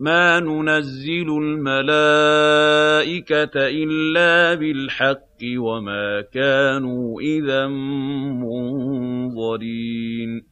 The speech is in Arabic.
مَا نُنَزِّلُ الْمَلَائِكَةَ إِلَّا بِالْحَقِّ وَمَا كَانُوا إِذًا مُّنظَرِينَ.